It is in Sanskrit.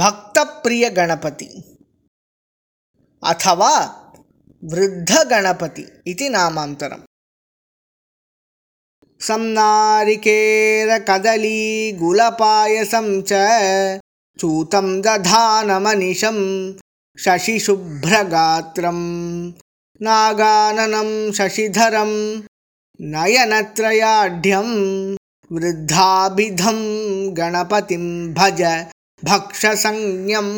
भक्तप्रियगणपति अथवा वृद्धगणपति इति नामान्तरम्। सम्नारिकेरकदलीगुलपायसं च चूतं दधानमनिशं शशिशुभ्रगात्रं नागाननं शशिधरं नयनत्रयाढ्यं वृद्धाभिधं गणपतिं भज भक्षसंज्ञम्